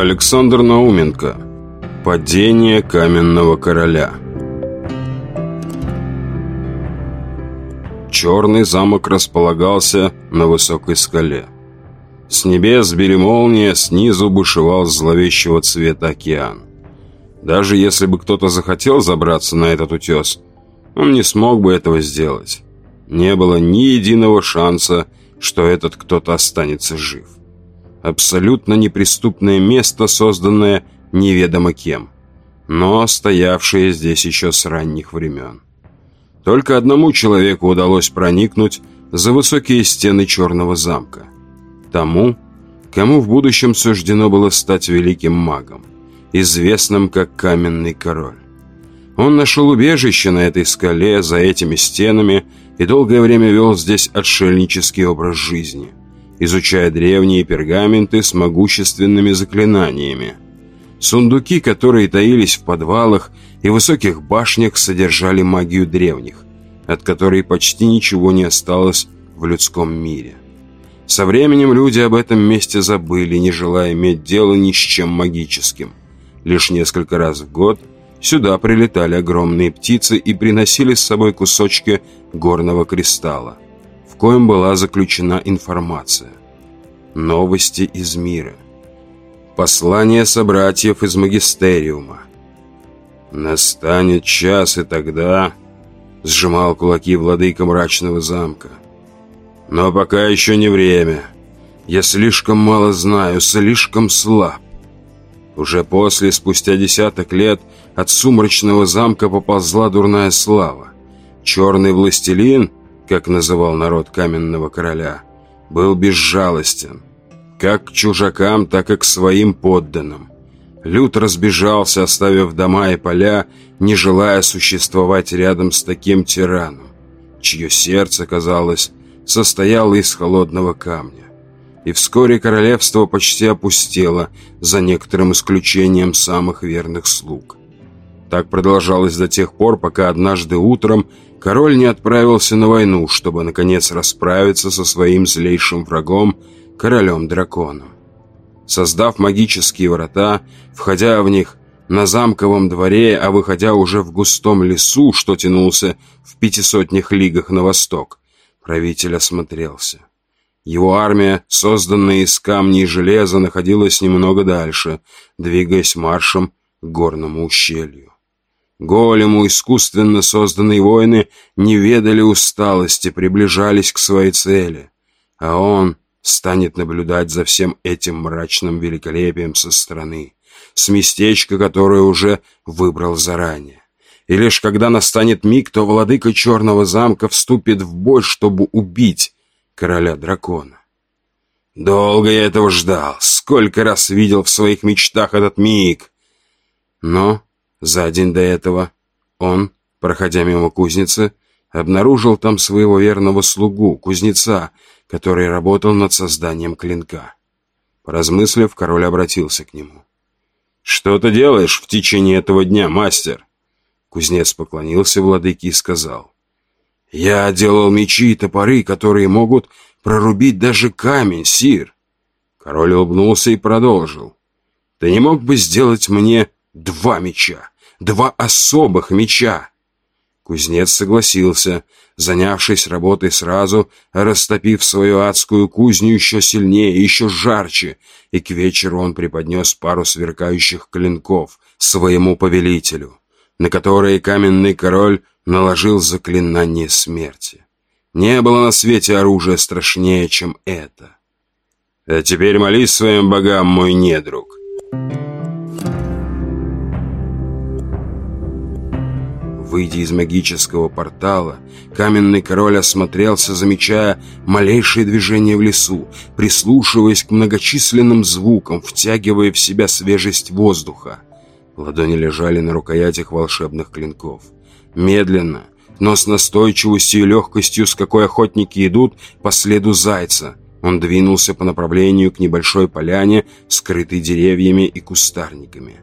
Александр Науменко Падение каменного короля Черный замок располагался на высокой скале. С небес били молния, снизу бушевал зловещего цвета океан. Даже если бы кто-то захотел забраться на этот утес, он не смог бы этого сделать. Не было ни единого шанса, что этот кто-то останется жив. Абсолютно неприступное место, созданное неведомо кем, но стоявшее здесь еще с ранних времен. Только одному человеку удалось проникнуть за высокие стены Черного замка. Тому, кому в будущем суждено было стать великим магом, известным как Каменный Король. Он нашел убежище на этой скале, за этими стенами, и долгое время вел здесь отшельнический образ жизни, изучая древние пергаменты с могущественными заклинаниями. Сундуки, которые таились в подвалах и высоких башнях, содержали магию древних, от которой почти ничего не осталось в людском мире. Со временем люди об этом месте забыли, не желая иметь дело ни с чем магическим. Лишь несколько раз в год – Сюда прилетали огромные птицы и приносили с собой кусочки горного кристалла, коем была заключена информация. Новости из мира. Послание собратьев из магистериума. «Настанет час, и тогда...» Сжимал кулаки владыка мрачного замка. «Но пока еще не время. Я слишком мало знаю, слишком слаб. Уже после, спустя десяток лет, от сумрачного замка поползла дурная слава. Черный властелин, как называл народ каменного короля, был безжалостен. Как к чужакам, так и к своим подданным. Люд разбежался, оставив дома и поля, не желая существовать рядом с таким тираном, чье сердце, казалось, состояло из холодного камня и вскоре королевство почти опустело, за некоторым исключением самых верных слуг. Так продолжалось до тех пор, пока однажды утром король не отправился на войну, чтобы, наконец, расправиться со своим злейшим врагом, королем-драконом. Создав магические врата, входя в них на замковом дворе, а выходя уже в густом лесу, что тянулся в пятисотнях лигах на восток, правитель осмотрелся. Его армия, созданная из камней и железа, находилась немного дальше, двигаясь маршем к горному ущелью. Голему искусственно созданные воины не ведали усталости, приближались к своей цели, а он станет наблюдать за всем этим мрачным великолепием со стороны, с местечка, которое уже выбрал заранее. И лишь когда настанет миг, то владыка Черного замка вступит в бой, чтобы убить короля дракона. Долго я этого ждал, сколько раз видел в своих мечтах этот миг. Но за день до этого он, проходя мимо кузницы, обнаружил там своего верного слугу, кузнеца, который работал над созданием клинка. Поразмыслив, король обратился к нему. «Что ты делаешь в течение этого дня, мастер?» Кузнец поклонился владыке и сказал. Я делал мечи и топоры, которые могут прорубить даже камень, сир. Король улыбнулся и продолжил. Ты не мог бы сделать мне два меча, два особых меча? Кузнец согласился, занявшись работой сразу, растопив свою адскую кузню еще сильнее, еще жарче, и к вечеру он преподнес пару сверкающих клинков своему повелителю, на которые каменный король наложил заклинание смерти. Не было на свете оружия страшнее, чем это. А теперь молись своим богам, мой недруг. Выйдя из магического портала, каменный король осмотрелся, замечая малейшие движения в лесу, прислушиваясь к многочисленным звукам, втягивая в себя свежесть воздуха. Ладони лежали на рукоятях волшебных клинков. Медленно, но с настойчивостью и легкостью, с какой охотники идут по следу зайца, он двинулся по направлению к небольшой поляне, скрытой деревьями и кустарниками.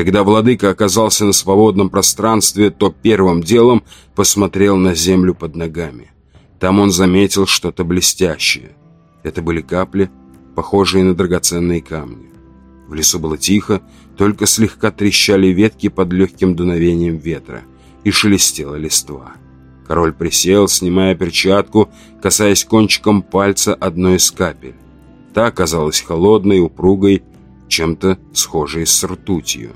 Когда владыка оказался на свободном пространстве, то первым делом посмотрел на землю под ногами. Там он заметил что-то блестящее. Это были капли, похожие на драгоценные камни. В лесу было тихо, только слегка трещали ветки под легким дуновением ветра и шелестела листва. Король присел, снимая перчатку, касаясь кончиком пальца одной из капель. Та казалась холодной, упругой, чем-то схожей с ртутью.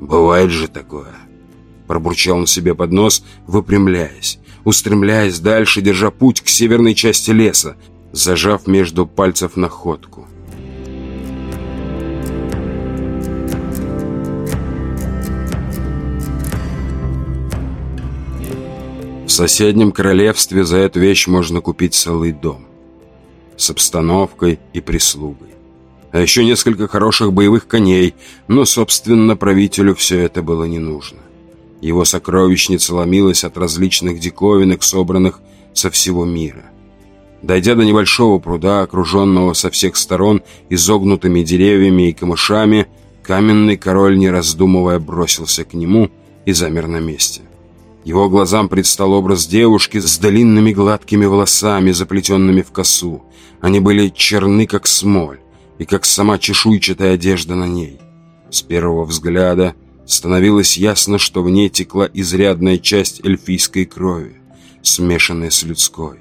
«Бывает же такое!» Пробурчал он себе под нос, выпрямляясь, устремляясь дальше, держа путь к северной части леса, зажав между пальцев находку. В соседнем королевстве за эту вещь можно купить целый дом. С обстановкой и прислугой. А еще несколько хороших боевых коней, но, собственно, правителю все это было не нужно. Его сокровищница ломилась от различных диковинок, собранных со всего мира. Дойдя до небольшого пруда, окруженного со всех сторон изогнутыми деревьями и камышами, каменный король, не раздумывая, бросился к нему и замер на месте. Его глазам предстал образ девушки с длинными гладкими волосами, заплетенными в косу. Они были черны, как смоль, и как сама чешуйчатая одежда на ней. С первого взгляда становилось ясно, что в ней текла изрядная часть эльфийской крови, смешанная с людской.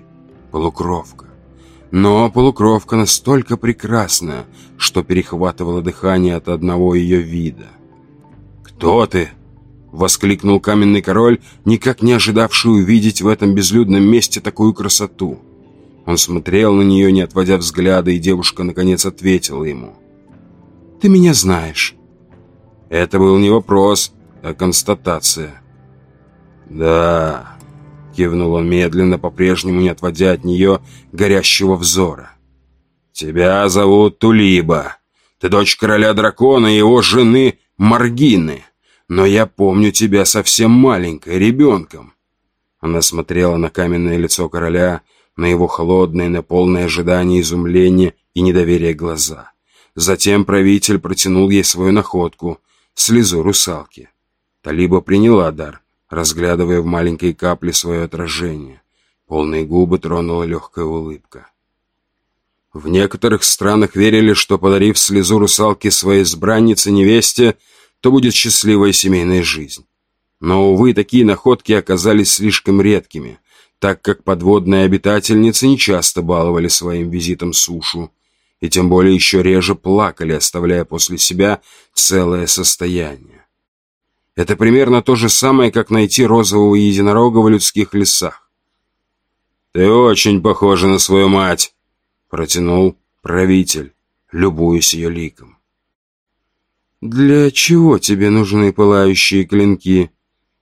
Полукровка. Но полукровка настолько прекрасная, что перехватывала дыхание от одного ее вида. «Кто ты?» Воскликнул каменный король, никак не ожидавший увидеть в этом безлюдном месте такую красоту. Он смотрел на нее, не отводя взгляда, и девушка, наконец, ответила ему. «Ты меня знаешь». Это был не вопрос, а констатация. «Да», — кивнул он медленно, по-прежнему не отводя от нее горящего взора. «Тебя зовут Тулиба. Ты дочь короля дракона и его жены Маргины но я помню тебя совсем маленькой, ребенком». Она смотрела на каменное лицо короля, на его холодные, на полное ожидание, изумление и недоверие глаза. Затем правитель протянул ей свою находку, слезу русалки. Талиба приняла дар, разглядывая в маленькой капле свое отражение. Полные губы тронула легкая улыбка. В некоторых странах верили, что, подарив слезу русалки своей избраннице-невесте, то будет счастливая семейная жизнь. Но, увы, такие находки оказались слишком редкими, так как подводные обитательницы нечасто баловали своим визитом сушу, и тем более еще реже плакали, оставляя после себя целое состояние. Это примерно то же самое, как найти розового единорога в людских лесах. «Ты очень похожа на свою мать», — протянул правитель, любуясь ее ликом. «Для чего тебе нужны пылающие клинки?» —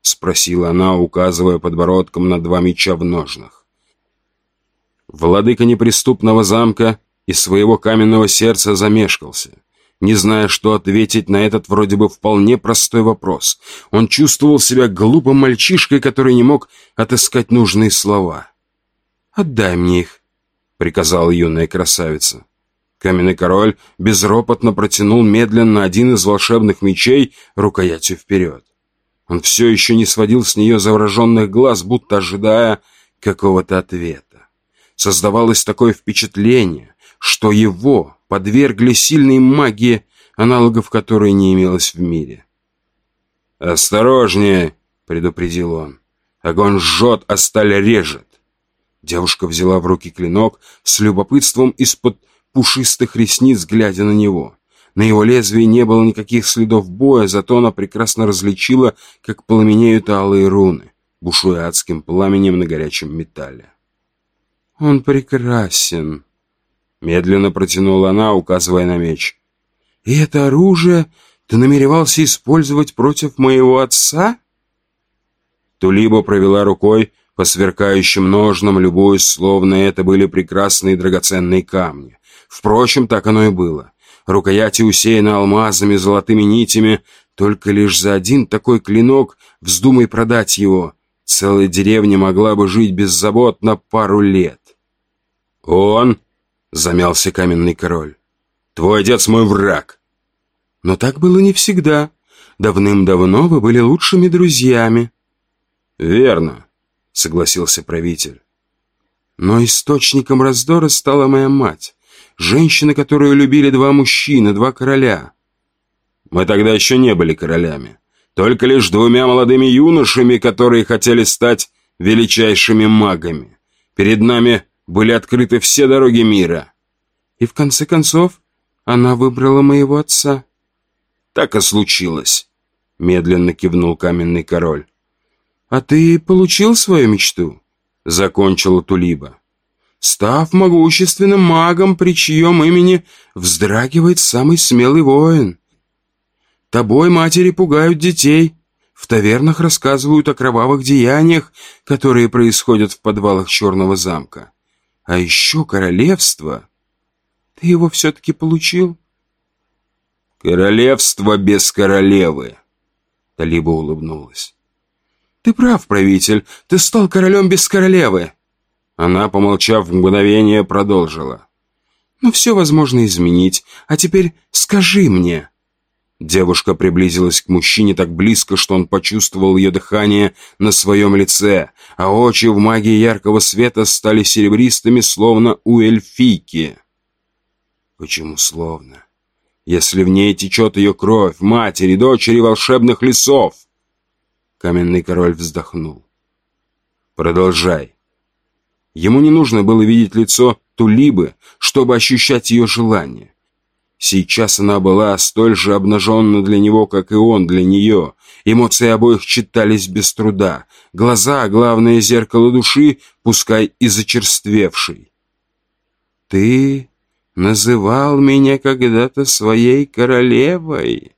спросила она, указывая подбородком на два меча в ножнах. Владыка неприступного замка из своего каменного сердца замешкался, не зная, что ответить на этот вроде бы вполне простой вопрос. Он чувствовал себя глупым мальчишкой, который не мог отыскать нужные слова. «Отдай мне их», — приказала юная красавица. Каменный король безропотно протянул медленно один из волшебных мечей рукоятью вперед. Он все еще не сводил с нее завороженных глаз, будто ожидая какого-то ответа. Создавалось такое впечатление, что его подвергли сильной магии, аналогов которой не имелось в мире. «Осторожнее!» — предупредил он. «Огонь жжет, а сталь режет!» Девушка взяла в руки клинок с любопытством из-под пушистых ресниц, глядя на него. На его лезвии не было никаких следов боя, зато она прекрасно различила, как пламенеют алые руны, бушуя адским пламенем на горячем металле. «Он прекрасен», — медленно протянула она, указывая на меч. «И это оружие ты намеревался использовать против моего отца?» Тулиба провела рукой по сверкающим ножнам, любуясь, словно это были прекрасные драгоценные камни. Впрочем, так оно и было. Рукояти усеяны алмазами, золотыми нитями. Только лишь за один такой клинок вздумай продать его. Целая деревня могла бы жить беззаботно пару лет. «Он?» — замялся каменный король. «Твой отец мой враг». «Но так было не всегда. Давным-давно вы были лучшими друзьями». «Верно», — согласился правитель. «Но источником раздора стала моя мать. Женщина, которую любили два мужчины, два короля. Мы тогда еще не были королями, только лишь двумя молодыми юношами, которые хотели стать величайшими магами. Перед нами были открыты все дороги мира. И в конце концов она выбрала моего отца. Так и случилось, медленно кивнул каменный король. А ты получил свою мечту? Закончила Тулиба. Став могущественным магом, при чьем имени вздрагивает самый смелый воин. Тобой матери пугают детей, в тавернах рассказывают о кровавых деяниях, которые происходят в подвалах Черного замка. А еще королевство. Ты его все-таки получил? Королевство без королевы. Талиба улыбнулась. Ты прав, правитель. Ты стал королем без королевы. Она, помолчав мгновение, продолжила. Но все возможно изменить. А теперь скажи мне, Девушка приблизилась к мужчине так близко, что он почувствовал ее дыхание на своем лице, а очи в магии яркого света стали серебристыми, словно у эльфийки. Почему словно? Если в ней течет ее кровь, матери, дочери волшебных лесов. Каменный король вздохнул. Продолжай. Ему не нужно было видеть лицо Тулибы, чтобы ощущать ее желание. Сейчас она была столь же обнаженна для него, как и он для нее. Эмоции обоих читались без труда. Глаза — главное зеркало души, пускай и зачерствевшей. «Ты называл меня когда-то своей королевой?»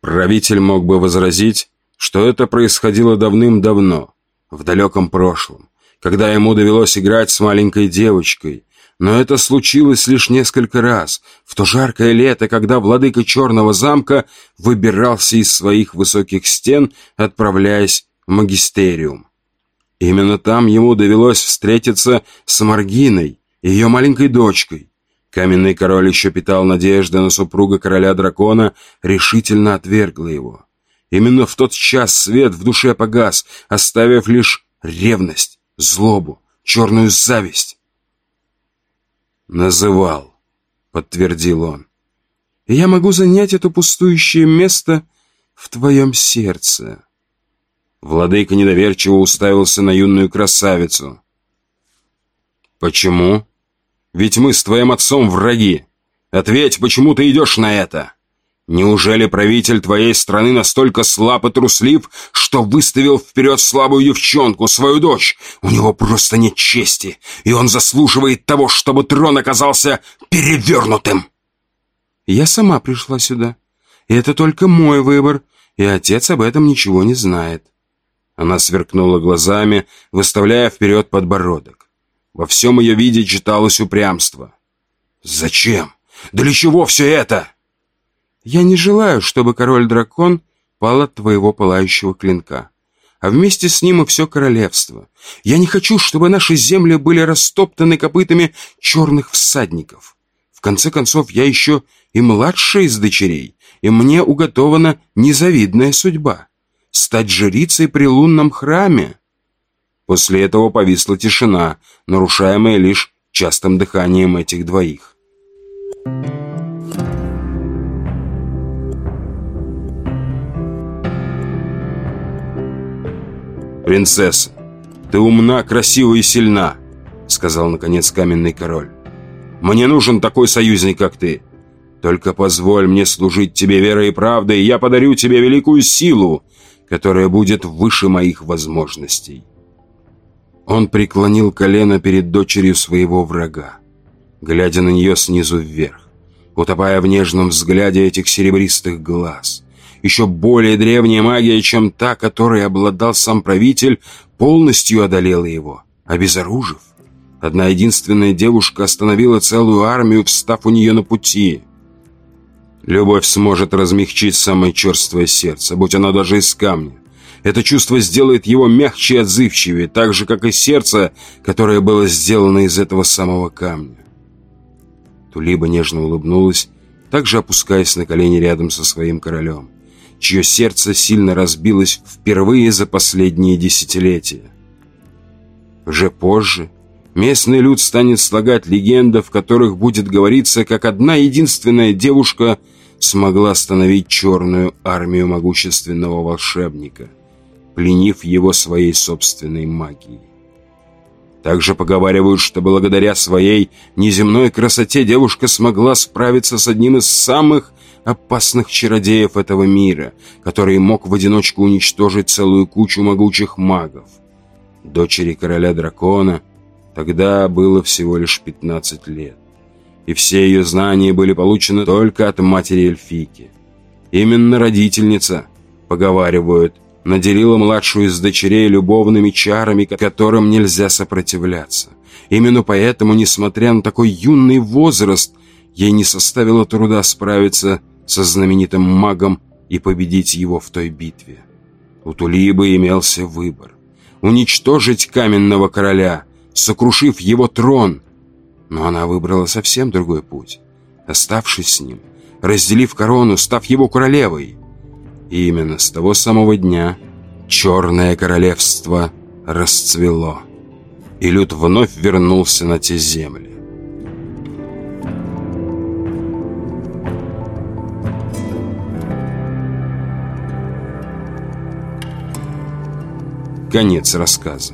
Правитель мог бы возразить, что это происходило давным-давно, в далеком прошлом, когда ему довелось играть с маленькой девочкой, но это случилось лишь несколько раз, в то жаркое лето, когда владыка Черного замка выбирался из своих высоких стен, отправляясь в магистериум. Именно там ему довелось встретиться с Маргиной, ее маленькой дочкой. Каменный король еще питал надежды на супруга короля-дракона, решительно отвергла его. Именно в тот час свет в душе погас, оставив лишь ревность, злобу, черную зависть. «Называл», — подтвердил он. «Я могу занять это пустующее место в твоем сердце». Владыка недоверчиво уставился на юную красавицу. «Почему? Ведь мы с твоим отцом враги. Ответь, почему ты идешь на это?» Неужели правитель твоей страны настолько слаб и труслив, что выставил вперед слабую девчонку, свою дочь? У него просто нет чести, и он заслуживает того, чтобы трон оказался перевернутым. Я сама пришла сюда, и это только мой выбор, и отец об этом ничего не знает. Она сверкнула глазами, выставляя вперед подбородок. Во всем ее виде читалось упрямство. «Зачем? Для чего все это?» Я не желаю, чтобы король-дракон пал от твоего пылающего клинка, а вместе с ним и все королевство. Я не хочу, чтобы наши земли были растоптаны копытами черных всадников. В конце концов, я еще и младшая из дочерей, и мне уготована незавидная судьба — стать жрицей при лунном храме. После этого повисла тишина, нарушаемая лишь частым дыханием этих двоих. Thank you. «Принцесса, ты умна, красива и сильна», — сказал, наконец, каменный король. «Мне нужен такой союзник, как ты. Только позволь мне служить тебе верой и правдой, и я подарю тебе великую силу, которая будет выше моих возможностей». Он преклонил колено перед дочерью своего врага, глядя на нее снизу вверх, утопая в нежном взгляде этих серебристых глаз — еще более древняя магия, чем та, которой обладал сам правитель, полностью одолела его, обезоружив. Одна единственная девушка остановила целую армию, встав у нее на пути. Любовь сможет размягчить самое черствое сердце, будь оно даже из камня. Это чувство сделает его мягче и отзывчивее, так же, как и сердце, которое было сделано из этого самого камня. Тулиба нежно улыбнулась, также опускаясь на колени рядом со своим королем чье сердце сильно разбилось впервые за последние десятилетия. Уже позже, местный люд станет слагать легенды, в которых будет говориться, как одна единственная девушка смогла остановить черную армию могущественного волшебника, пленив его своей собственной магией. Также поговаривают, что благодаря своей неземной красоте девушка смогла справиться с одним из самых опасных чародеев этого мира, который мог в одиночку уничтожить целую кучу могучих магов. Дочери короля дракона тогда было всего лишь 15 лет, и все ее знания были получены только от матери эльфийки. Именно родительница, поговаривают, наделила младшую из дочерей любовными чарами, которым нельзя сопротивляться. Именно поэтому, несмотря на такой юный возраст, ей не составило труда справиться со знаменитым магом и победить его в той битве. У Тулибы имелся выбор. Уничтожить каменного короля, сокрушив его трон. Но она выбрала совсем другой путь. Оставшись с ним, разделив корону, став его королевой – и именно с того самого дня Черное Королевство расцвело, и Люд вновь вернулся на те земли. Конец рассказа.